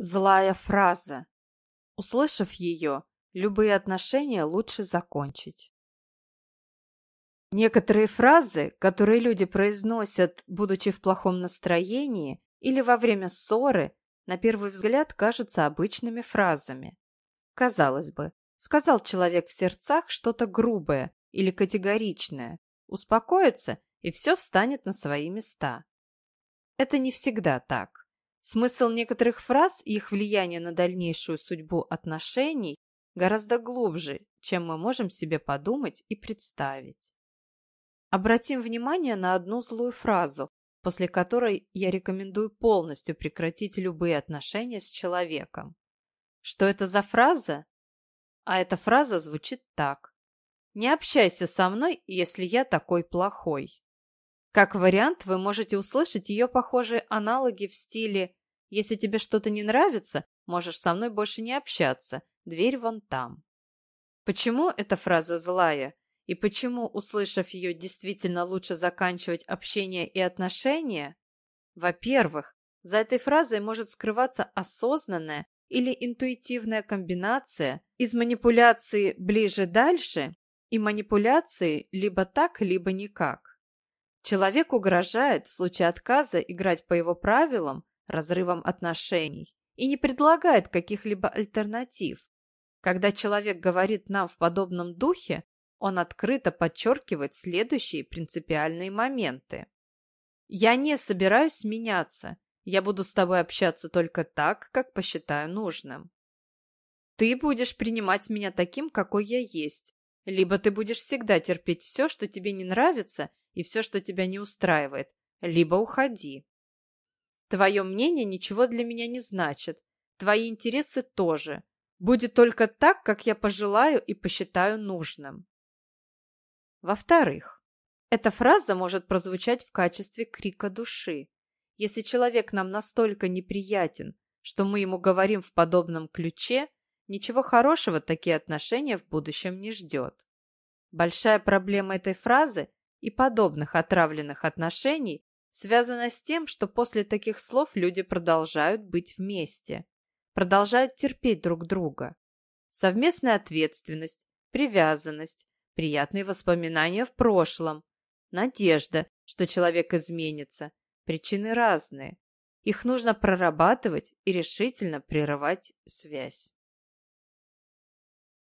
Злая фраза. Услышав ее, любые отношения лучше закончить. Некоторые фразы, которые люди произносят, будучи в плохом настроении или во время ссоры, на первый взгляд кажутся обычными фразами. Казалось бы, сказал человек в сердцах что-то грубое или категоричное, успокоится и все встанет на свои места. Это не всегда так. Смысл некоторых фраз и их влияние на дальнейшую судьбу отношений гораздо глубже, чем мы можем себе подумать и представить. Обратим внимание на одну злую фразу, после которой я рекомендую полностью прекратить любые отношения с человеком. Что это за фраза? А эта фраза звучит так. «Не общайся со мной, если я такой плохой». Как вариант, вы можете услышать ее похожие аналоги в стиле если тебе что-то не нравится, можешь со мной больше не общаться. Дверь вон там. Почему эта фраза злая? И почему, услышав ее, действительно лучше заканчивать общение и отношения? Во-первых, за этой фразой может скрываться осознанная или интуитивная комбинация из манипуляции «ближе-дальше» и манипуляции либо так, либо никак. Человек угрожает в случае отказа играть по его правилам разрывом отношений и не предлагает каких-либо альтернатив. Когда человек говорит нам в подобном духе, он открыто подчеркивает следующие принципиальные моменты. «Я не собираюсь меняться. Я буду с тобой общаться только так, как посчитаю нужным. Ты будешь принимать меня таким, какой я есть, либо ты будешь всегда терпеть все, что тебе не нравится, и все, что тебя не устраивает, либо уходи. Твое мнение ничего для меня не значит. Твои интересы тоже. Будет только так, как я пожелаю и посчитаю нужным. Во-вторых, эта фраза может прозвучать в качестве крика души. Если человек нам настолько неприятен, что мы ему говорим в подобном ключе, ничего хорошего такие отношения в будущем не ждет. Большая проблема этой фразы и подобных отравленных отношений связано с тем, что после таких слов люди продолжают быть вместе, продолжают терпеть друг друга. Совместная ответственность, привязанность, приятные воспоминания в прошлом, надежда, что человек изменится, причины разные. Их нужно прорабатывать и решительно прерывать связь.